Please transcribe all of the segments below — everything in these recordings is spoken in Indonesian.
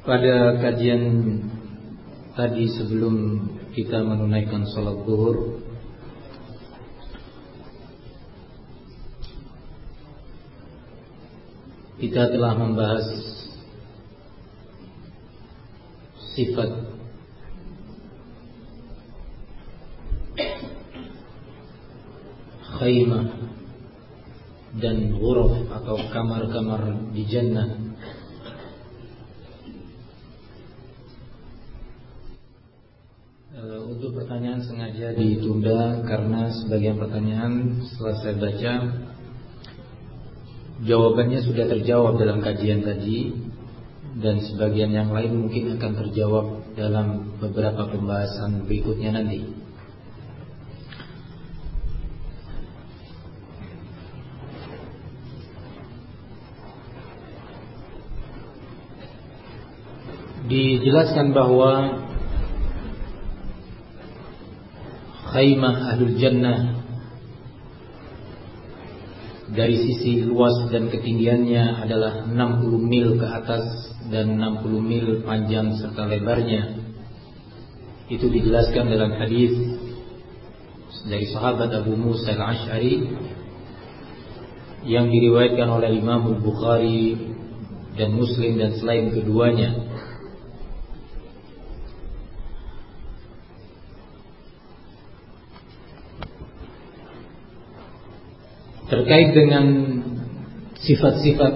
Pada kajian tadi sebelum kita menunaikan sholat zuhur Kita telah membahas sifat khaymah dan ghuraf atau kamar-kamar di jannah Untuk pertanyaan sengaja ditunda sebagian pertanyaan setelah saya baca jawabannya sudah terjawab dalam kajian tadi dan sebagian yang lain mungkin akan terjawab dalam beberapa pembahasan berikutnya nanti. Dijelaskan bahwa khaymah ahlul jannah dari sisi luas dan ketinggiannya adalah 60 mil ke atas dan 60 mil panjang serta lebarnya. Itu dijelaskan dalam hadis dari sahabat Abu Musa al-Ash'ari yang diriwayatkan oleh Imam Bukhari dan Muslim dan selain keduanya terkait dengan sifat-sifat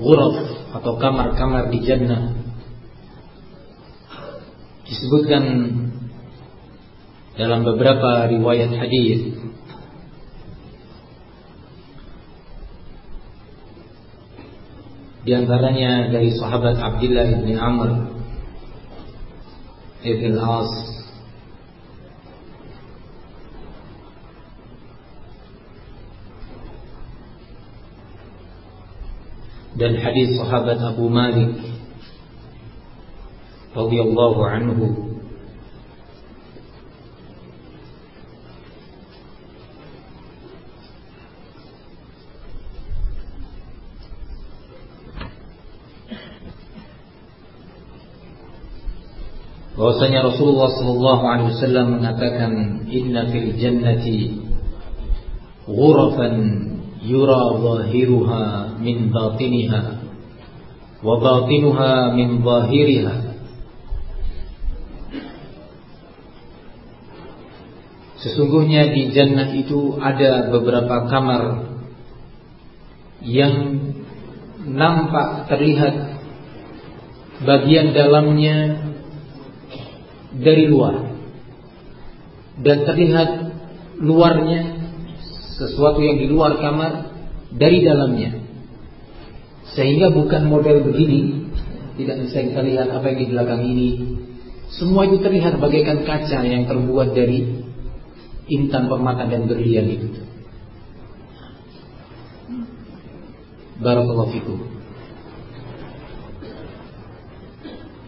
ghuraf atau kamar-kamar di jannah. Disebutkan dalam beberapa riwayat hadis. Di antaranya dari sahabat Abdullah bin Amr ibn al-As dan hadis sahabat Abu Malik radhiyallahu anhu bahwasanya Rasulullah sallallahu alaihi wasallam mengatakan inna fil jannati ghurafan yura zahiruha min batiniha wa batinuha min zahiriha. Sesungguhnya di jannah itu ada beberapa kamar yang nampak terlihat bagian dalamnya dari luar dan terlihat luarnya sesuatu yang di luar kamar dari dalamnya. Sehingga bukan model begini, tidak bisa kita lihat apa yang di belakang ini. Semua itu terlihat bagaikan kaca yang terbuat dari intan permata dan berlian itu. Barakallahu fikum.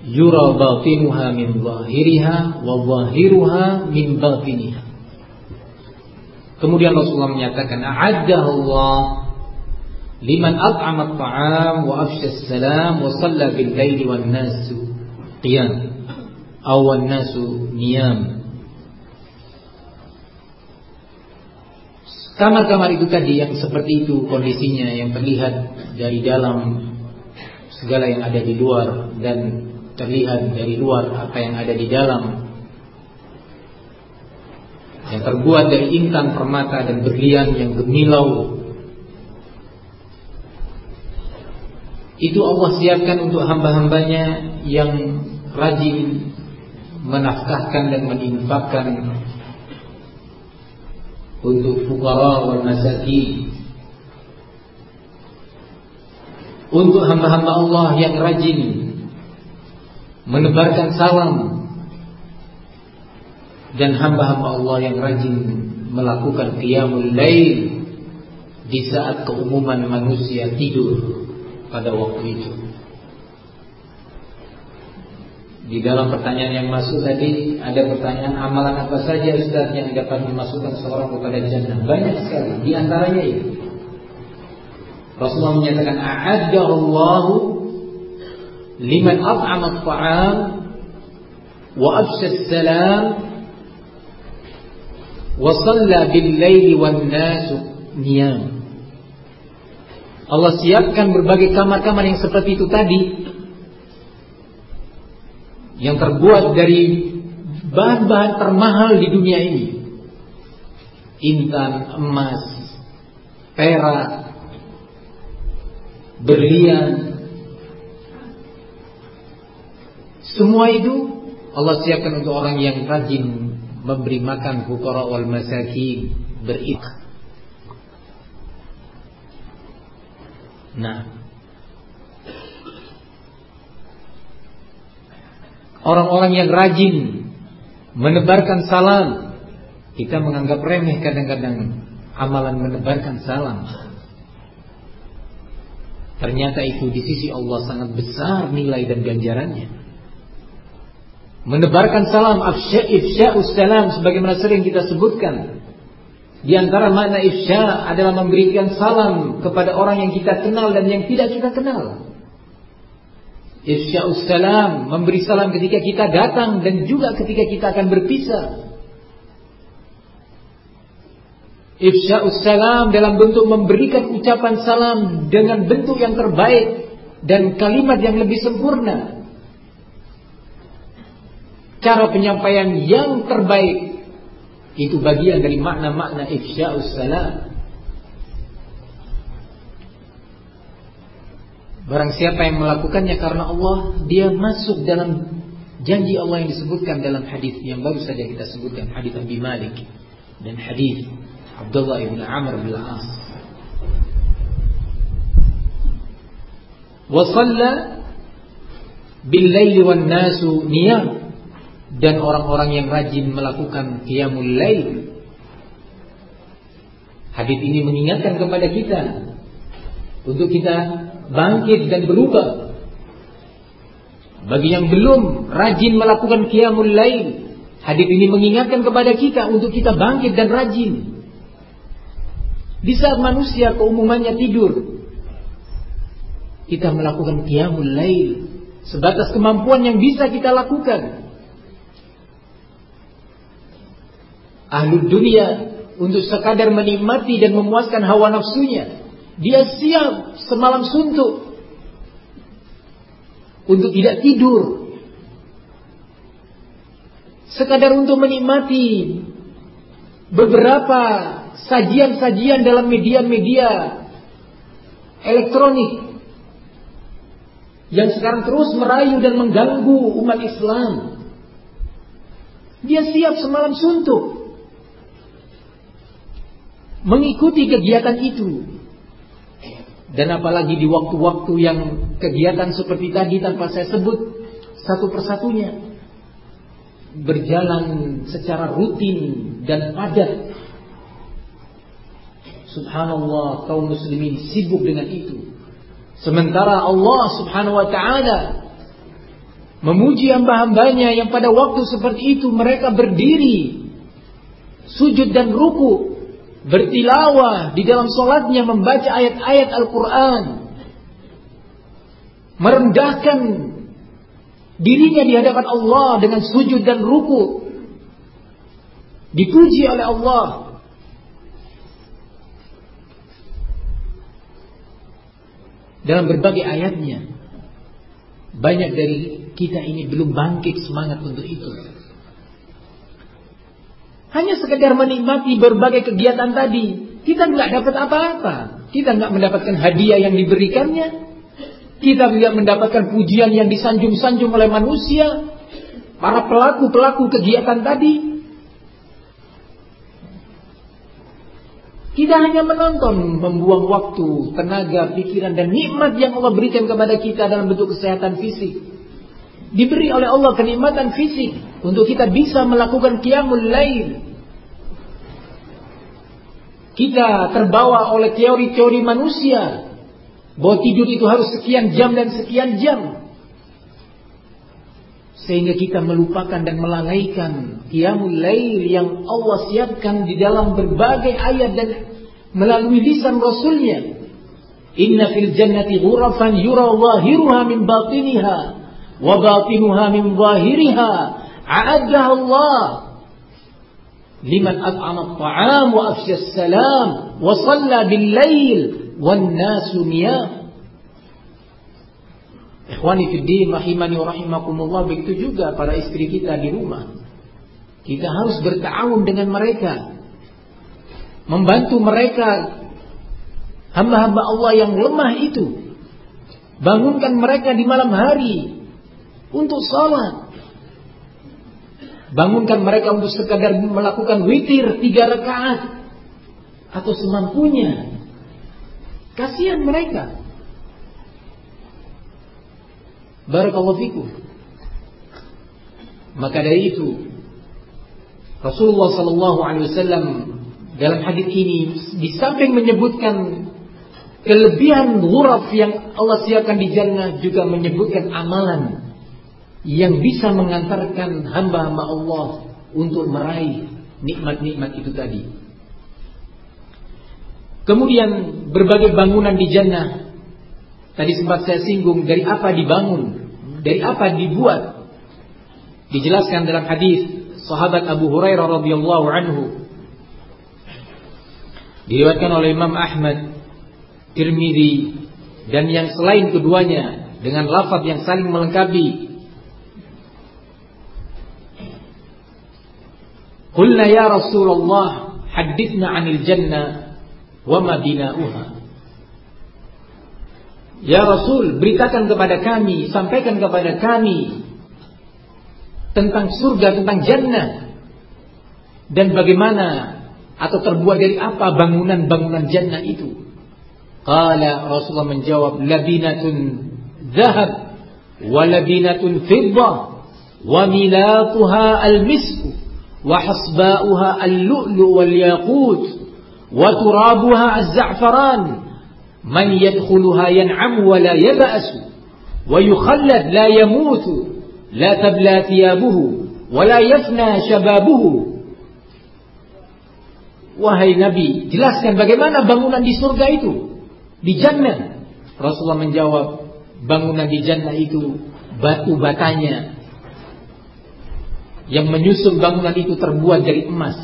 Yura batinuha min zahiriha wa zahiruha min batiniha. Kemudian Rasulullah menyatakan, Allah liman at'ama at-ta'am wa afsha salam wa shalla bil laili wan nasu qiyam aw nasu niyam." Kamar-kamar itu tadi yang seperti itu kondisinya yang terlihat dari dalam segala yang ada di luar dan terlihat dari luar apa yang ada di dalam yang terbuat dari intan permata dan berlian yang gemilau. Itu Allah siapkan untuk hamba-hambanya yang rajin menafkahkan dan menginfakkan untuk fukara wal masakin. Untuk hamba-hamba Allah yang rajin menebarkan salam dan hamba-hamba Allah yang rajin melakukan qiyamul lail di saat keumuman manusia tidur pada waktu itu. Di dalam pertanyaan yang masuk tadi ada pertanyaan amalan apa saja Ustaz yang dapat memasukkan seorang kepada jannah? Banyak sekali. Di antaranya ini. Rasulullah menyatakan a'adallahu liman at'ama at-ta'am wa afsha salam Allah siapkan berbagai kamar-kamar yang seperti itu tadi yang terbuat dari bahan-bahan termahal di dunia ini. Intan, emas, perak, berlian. Semua itu Allah siapkan untuk orang yang rajin memberi makan fukara wal masakin, berikhlas Nah, orang-orang yang rajin menebarkan salam, kita menganggap remeh kadang-kadang amalan menebarkan salam. Ternyata itu di sisi Allah sangat besar nilai dan ganjarannya. Menebarkan salam ifsya'us salam sebagaimana sering kita sebutkan di antara makna ifsya adalah memberikan salam kepada orang yang kita kenal dan yang tidak kita kenal. Ifsya salam, memberi salam ketika kita datang dan juga ketika kita akan berpisah. Ifsya salam dalam bentuk memberikan ucapan salam dengan bentuk yang terbaik dan kalimat yang lebih sempurna. Cara penyampaian yang terbaik itu bagian dari makna-makna ifsya'us salam. Barang siapa yang melakukannya karena Allah, dia masuk dalam janji Allah yang disebutkan dalam hadis yang baru saja kita sebutkan, hadis Abi Malik dan hadis Abdullah bin Amr bin Al-As. Wa shalla bil laili wan nasu niyam dan orang-orang yang rajin melakukan qiyamul lail. Hadis ini mengingatkan kepada kita untuk kita bangkit dan berubah. Bagi yang belum rajin melakukan qiyamul lail, hadis ini mengingatkan kepada kita untuk kita bangkit dan rajin. Di saat manusia keumumannya tidur, kita melakukan qiyamul lail sebatas kemampuan yang bisa kita lakukan. Ahlu dunia untuk sekadar menikmati dan memuaskan hawa nafsunya. Dia siap semalam suntuk untuk tidak tidur. Sekadar untuk menikmati beberapa sajian-sajian dalam media-media elektronik yang sekarang terus merayu dan mengganggu umat Islam. Dia siap semalam suntuk mengikuti kegiatan itu. Dan apalagi di waktu-waktu yang kegiatan seperti tadi tanpa saya sebut satu persatunya berjalan secara rutin dan padat. Subhanallah kaum muslimin sibuk dengan itu. Sementara Allah subhanahu wa ta'ala memuji hamba-hambanya yang pada waktu seperti itu mereka berdiri sujud dan ruku bertilawah di dalam solatnya membaca ayat-ayat Al-Quran, merendahkan dirinya di hadapan Allah dengan sujud dan ruku, dipuji oleh Allah. Dalam berbagai ayatnya, banyak dari kita ini belum bangkit semangat untuk itu. Hanya sekedar menikmati berbagai kegiatan tadi. Kita nggak dapat apa-apa. Kita nggak mendapatkan hadiah yang diberikannya. Kita tidak mendapatkan pujian yang disanjung-sanjung oleh manusia. Para pelaku-pelaku kegiatan tadi. Kita hanya menonton, membuang waktu, tenaga, pikiran, dan nikmat yang Allah berikan kepada kita dalam bentuk kesehatan fisik. Diberi oleh Allah kenikmatan fisik untuk kita bisa melakukan qiyamul lail. Kita terbawa oleh teori-teori manusia bahwa tidur itu harus sekian jam dan sekian jam. Sehingga kita melupakan dan melalaikan qiyamul lail yang Allah siapkan di dalam berbagai ayat dan melalui lisan Rasulnya. Inna fil jannati ghurafan yura zahiruha min batiniha wa batinuha min zahiriha. At'ama at-ta'am wa afsha as-salam wa shalla bil-lail wan nasu niyam. Ikhwani fiddin rahimani wa rahimakumullah begitu juga para istri kita di rumah. Kita harus bertawun dengan mereka. Membantu mereka hamba-hamba Allah yang lemah itu. Bangunkan mereka di malam hari untuk sholat. Bangunkan mereka untuk sekadar melakukan witir tiga rakaat atau semampunya. Kasihan mereka. Barakallahu fikum. Maka dari itu Rasulullah sallallahu alaihi wasallam dalam hadis ini di samping menyebutkan kelebihan ghuraf yang Allah siapkan di jannah juga menyebutkan amalan yang bisa mengantarkan hamba-hamba Allah untuk meraih nikmat-nikmat itu tadi. Kemudian berbagai bangunan di jannah Tadi sempat saya singgung dari apa dibangun, dari apa dibuat. Dijelaskan dalam hadis sahabat Abu Hurairah radhiyallahu anhu. Diriwayatkan oleh Imam Ahmad, Tirmidzi dan yang selain keduanya dengan lafaz yang saling melengkapi. Qulna ya Rasulullah, hadithna 'anil jannah wa ma bina'uha. Ya Rasul, beritakan kepada kami, sampaikan kepada kami tentang surga, tentang jannah. Dan bagaimana atau terbuat dari apa bangunan-bangunan jannah itu? Qala Rasulullah menjawab, labinatun zahab wa labinatun wa milatuha al-misku wa hasba'uha al-lu'lu wal yaqut wa turabuha az-za'faran man yadkhuluha yan'am wa la yab'asu wa yukhallad la yamutu la tabla thiyabuhu wa la yafna shababuhu Wahai Nabi, jelaskan bagaimana bangunan di surga itu, di jannah. Rasulullah menjawab, bangunan di jannah itu batu batanya yang menyusun bangunan itu terbuat dari emas.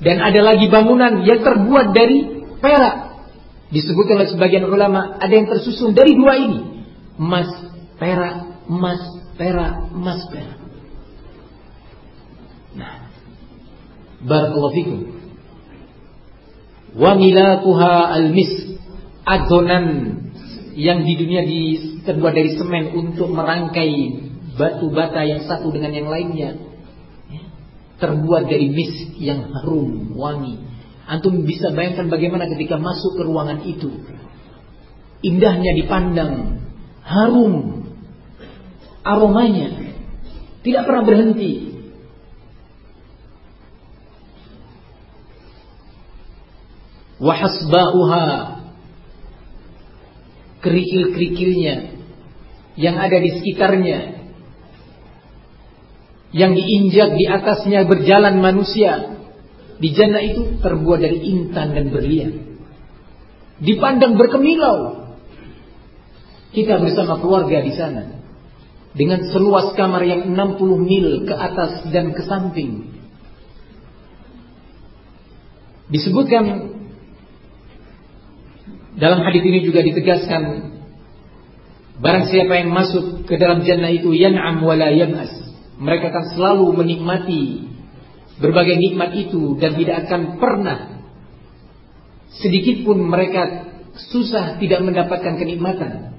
Dan ada lagi bangunan yang terbuat dari perak. Disebutkan oleh sebagian ulama ada yang tersusun dari dua ini. Emas, perak, emas, perak, emas, perak. Nah, barakallahu fikum. Wa milatuha al-mis adonan yang di dunia terbuat dari semen untuk merangkai batu bata yang satu dengan yang lainnya. Terbuat dari mis yang harum wangi. Antum bisa bayangkan bagaimana ketika masuk ke ruangan itu. Indahnya dipandang, harum, aromanya. Tidak pernah berhenti. Wahasba'uha kerikil-kerikilnya yang ada di sekitarnya yang diinjak di atasnya berjalan manusia di jannah itu terbuat dari intan dan berlian. Dipandang berkemilau. Kita bersama keluarga di sana. Dengan seluas kamar yang 60 mil ke atas dan ke samping. Disebutkan dalam hadis ini juga ditegaskan barang siapa yang masuk ke dalam jannah itu yan'am wala yab'as. Mereka akan selalu menikmati berbagai nikmat itu dan tidak akan pernah sedikit pun mereka susah tidak mendapatkan kenikmatan.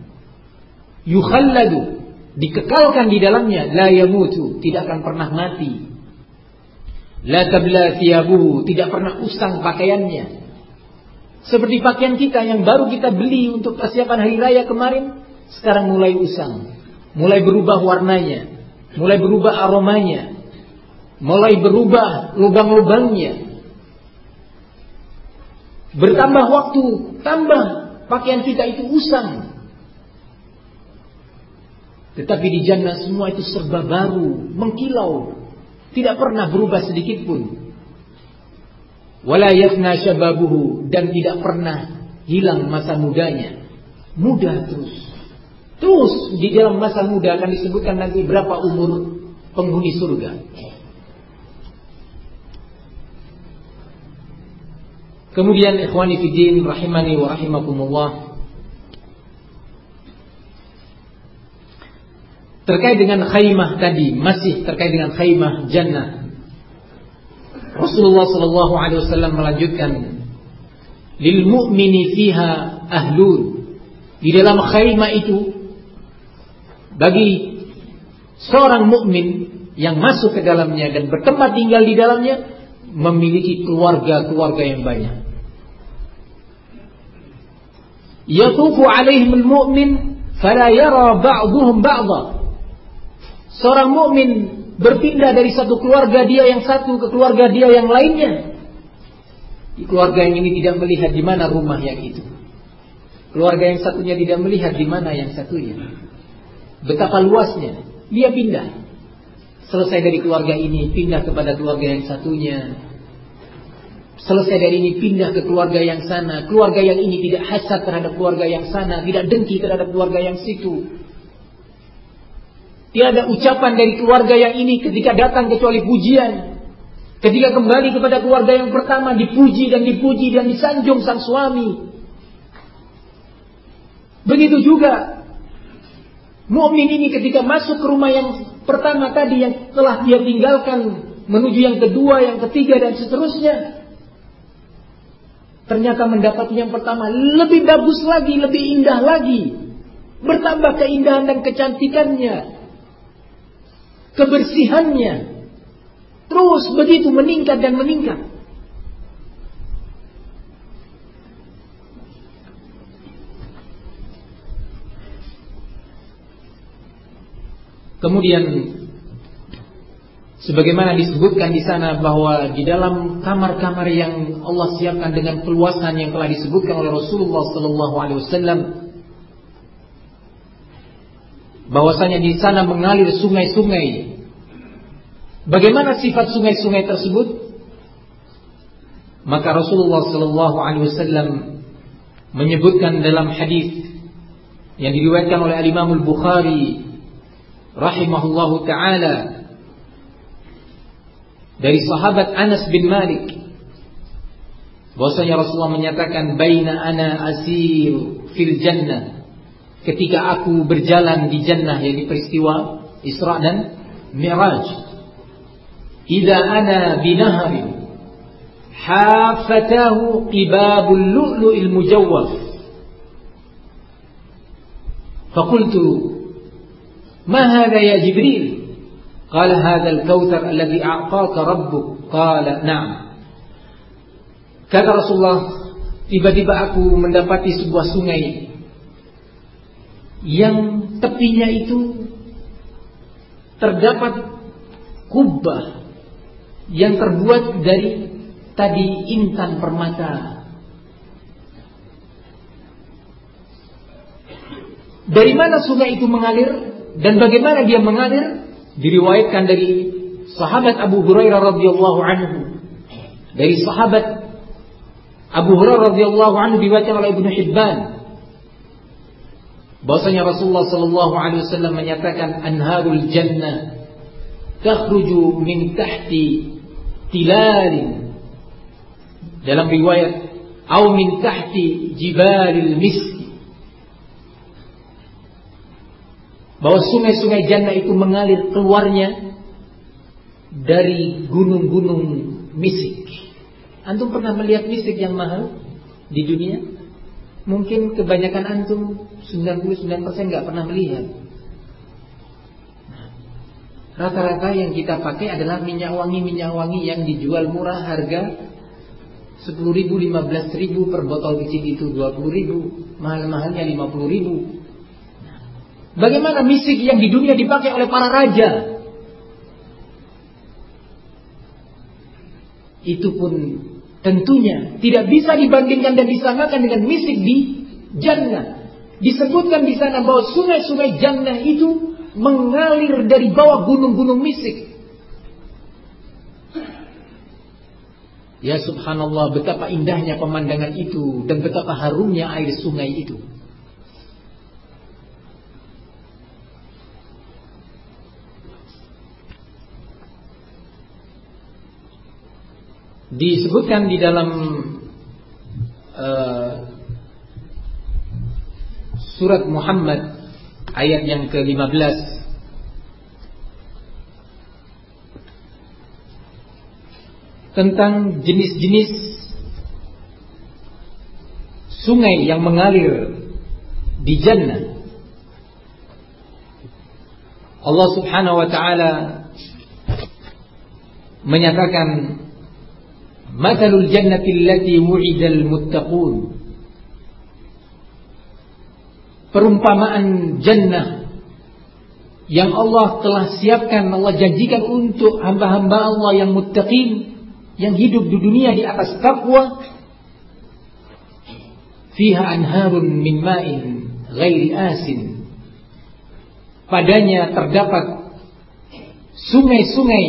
Yukhalladu dikekalkan di dalamnya la yamutu tidak akan pernah mati. La tabla thiyabuhu tidak pernah usang pakaiannya. Seperti pakaian kita yang baru kita beli untuk persiapan hari raya kemarin sekarang mulai usang. mulai berubah warnanya, mulai berubah aromanya, mulai berubah lubang-lubangnya. Bertambah waktu, tambah pakaian kita itu usang. Tetapi di jannah semua itu serba baru, mengkilau, tidak pernah berubah sedikit pun. Wala yafna syababuhu dan tidak pernah hilang masa mudanya. Muda terus. Terus di dalam masa muda akan disebutkan nanti berapa umur penghuni surga. Kemudian ikhwani fiddin rahimani wa rahimakumullah. Terkait dengan khaymah tadi, masih terkait dengan khaymah jannah. Rasulullah sallallahu alaihi wasallam melanjutkan, "Lil mu'mini fiha ahlun." Di dalam khaymah itu bagi seorang mukmin yang masuk ke dalamnya dan bertempat tinggal di dalamnya memiliki keluarga-keluarga yang banyak. Yatufu alaihim al-mu'min fala yara ba'duhum ba'dha. Seorang mukmin berpindah dari satu keluarga dia yang satu ke keluarga dia yang lainnya. Di keluarga yang ini tidak melihat di mana rumah yang itu. Keluarga yang satunya tidak melihat di mana yang satunya. Betapa luasnya. Dia pindah. Selesai dari keluarga ini, pindah kepada keluarga yang satunya. Selesai dari ini, pindah ke keluarga yang sana. Keluarga yang ini tidak hasad terhadap keluarga yang sana. Tidak dengki terhadap keluarga yang situ. Tiada ucapan dari keluarga yang ini ketika datang kecuali pujian. Ketika kembali kepada keluarga yang pertama dipuji dan dipuji dan disanjung sang suami. Begitu juga mukmin ini ketika masuk ke rumah yang pertama tadi yang telah dia tinggalkan menuju yang kedua, yang ketiga dan seterusnya. Ternyata mendapat yang pertama lebih bagus lagi, lebih indah lagi. Bertambah keindahan dan kecantikannya kebersihannya terus begitu meningkat dan meningkat. Kemudian sebagaimana disebutkan di sana bahwa di dalam kamar-kamar yang Allah siapkan dengan keluasan yang telah disebutkan oleh Rasulullah sallallahu alaihi wasallam bahwasanya di sana mengalir sungai-sungai. Bagaimana sifat sungai-sungai tersebut? Maka Rasulullah Shallallahu Alaihi Wasallam menyebutkan dalam hadis yang diriwayatkan oleh Imam Al Bukhari rahimahullahu taala dari sahabat Anas bin Malik bahwasanya Rasulullah menyatakan baina ana asir fil jannah ketika aku berjalan di jannah yang peristiwa Isra dan Mi'raj. Idza ana binaharin hafatahu qibabul lu'lu'il mujawwaf. Faqultu ما هذا يا جبريل قال هذا الكوثر الذي أعطاك ربك قال نعم kata Rasulullah tiba-tiba aku mendapati sebuah sungai yang tepinya itu terdapat kubah yang terbuat dari tadi intan permata. Dari mana sungai itu mengalir Dan bagaimana dia mengalir? Diriwayatkan dari sahabat Abu Hurairah radhiyallahu anhu. Dari sahabat Abu Hurairah radhiyallahu anhu diriwayatkan oleh Ibnu Hibban bahwasanya Rasulullah sallallahu alaihi wasallam menyatakan anharul jannah takhruju min tahti tilalin dalam riwayat atau min tahti jibalil miski bahwa sungai-sungai jannah itu mengalir keluarnya dari gunung-gunung misik. Antum pernah melihat misik yang mahal di dunia? Mungkin kebanyakan antum 99% nggak pernah melihat. Rata-rata yang kita pakai adalah minyak wangi-minyak wangi yang dijual murah harga 10 ribu, 15 ribu per botol kecil itu 20 ribu, mahal-mahalnya 50 ribu. Bagaimana misik yang di dunia dipakai oleh para raja? Itu pun tentunya tidak bisa dibandingkan dan disamakan dengan misik di jannah. Disebutkan di sana bahwa sungai-sungai jannah itu mengalir dari bawah gunung-gunung misik. Ya subhanallah betapa indahnya pemandangan itu dan betapa harumnya air sungai itu. Disebutkan di dalam uh, surat Muhammad ayat yang ke-15 tentang jenis-jenis sungai yang mengalir di jannah. Allah Subhanahu wa taala menyatakan Matalul jannati allati wu'idal muttaqun Perumpamaan jannah yang Allah telah siapkan, Allah janjikan untuk hamba-hamba Allah yang muttaqin yang hidup di dunia di atas takwa fiha anharun min ma'in ghairi asin. Padanya terdapat sungai-sungai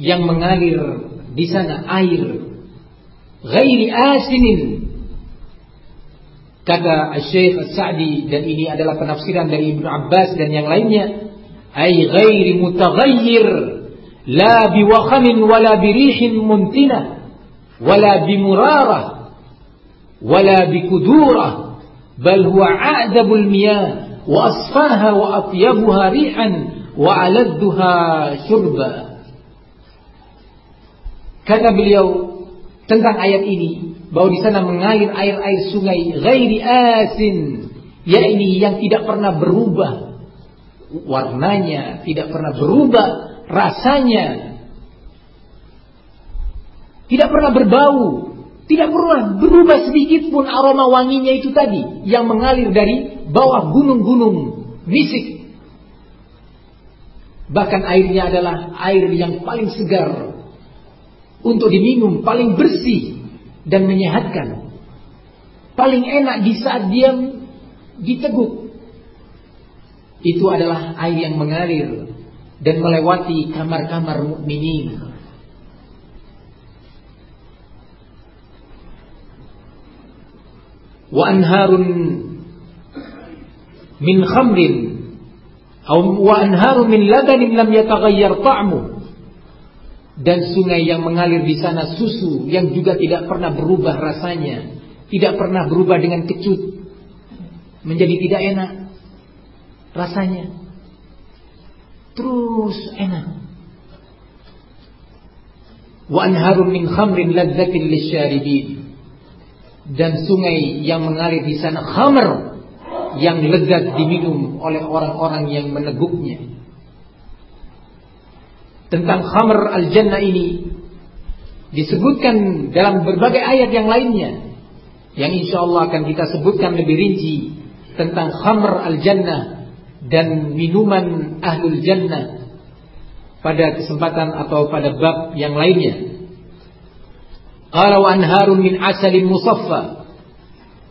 yang mengalir di sana air غير آسن kata Syekh Sa'di dan ini adalah penafsiran dari Ibnu Abbas dan yang lainnya ay ghairi mutaghayyir la biwakhamin wala birihin muntina wala bimurarah wala bikudurah bal huwa a'dabul miyah wa asfaha wa atyabuha rihan wa aladduha syurba kata beliau tentang ayat ini bahwa di sana mengalir air-air sungai ghairi asin yakni yang tidak pernah berubah warnanya tidak pernah berubah rasanya tidak pernah berbau, tidak pernah berubah sedikit pun aroma wanginya itu tadi yang mengalir dari bawah gunung-gunung misik. Bahkan airnya adalah air yang paling segar untuk diminum, paling bersih dan menyehatkan. Paling enak di saat dia diteguk. Itu adalah air yang mengalir dan melewati kamar-kamar mukminin. Wa anharun min khamrin atau wa anharun min ladanin lam yataghayyar ta'mu dan sungai yang mengalir di sana susu yang juga tidak pernah berubah rasanya, tidak pernah berubah dengan kecut menjadi tidak enak rasanya terus enak. Wa anharun min khamrin ladzatin lisyaribin. Dan sungai yang mengalir di sana khamr yang lezat diminum oleh orang-orang yang meneguknya. Tentang khamr al-jannah ini disebutkan dalam berbagai ayat yang lainnya yang insya Allah akan kita sebutkan lebih rinci tentang khamr al-jannah dan minuman ahlul jannah pada kesempatan atau pada bab yang lainnya. Qala anharun min asalin musaffa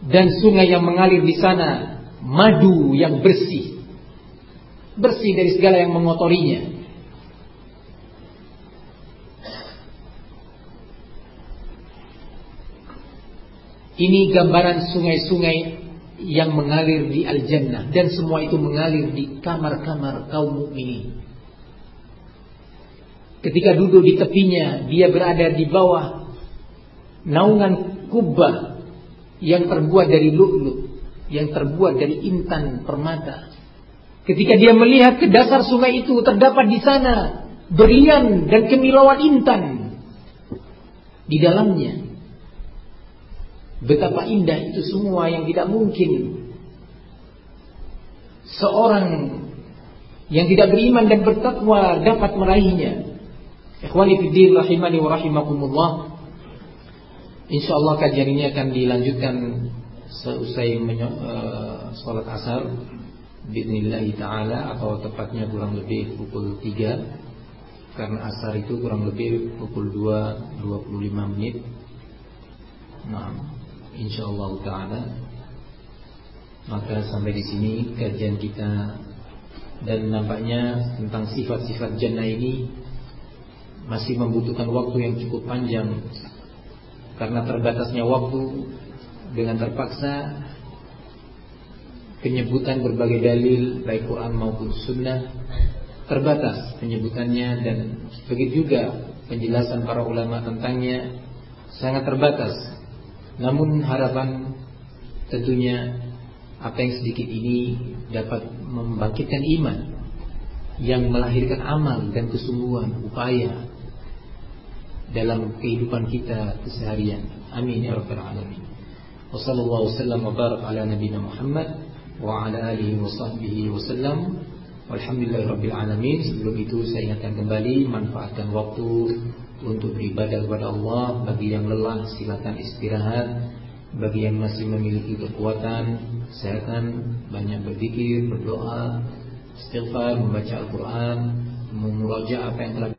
dan sungai yang mengalir di sana madu yang bersih. Bersih dari segala yang mengotorinya. Ini gambaran sungai-sungai yang mengalir di al-jannah dan semua itu mengalir di kamar-kamar kaum mukminin. Ketika duduk di tepinya, dia berada di bawah naungan kubah yang terbuat dari lu'lu, yang terbuat dari intan permata. Ketika dia melihat ke dasar sungai itu terdapat di sana berlian dan kemilauan intan di dalamnya. Betapa indah itu semua yang tidak mungkin. Seorang yang tidak beriman dan bertakwa dapat meraihnya. Ikhwani fiddin rahimani wa rahimakumullah. Insyaallah kajian ini akan dilanjutkan seusai uh, sholat asar. Bismillah ta'ala atau tepatnya kurang lebih pukul 3 Karena asar itu kurang lebih pukul 2 25 menit. Nah, insyaallah ta'ala. Maka sampai di sini kajian kita. Dan nampaknya tentang sifat-sifat jannah ini Masih membutuhkan waktu yang cukup panjang. Karena terbatasnya waktu Dengan terpaksa penyebutan berbagai dalil baik Quran maupun Sunnah terbatas penyebutannya. Dan begitu juga penjelasan para ulama tentangnya sangat terbatas. Namun harapan tentunya apa yang sedikit ini dapat membangkitkan iman yang melahirkan amal dan kesungguhan upaya dalam kehidupan kita keseharian. Amin ya rabbal alamin. Wassallallahu wasallam wa barak ala nabiyina Muhammad wa ala alihi wa sahbihi wasallam. Walhamdulillahirabbil alamin. Sebelum itu saya ingatkan kembali manfaatkan waktu untuk beribadah kepada Allah. Bagi yang lelah silakan istirahat. Bagi yang masih memiliki kekuatan, kesehatan, banyak berzikir, berdoa, istighfar, membaca Al-Qur'an, memuraja apa yang telah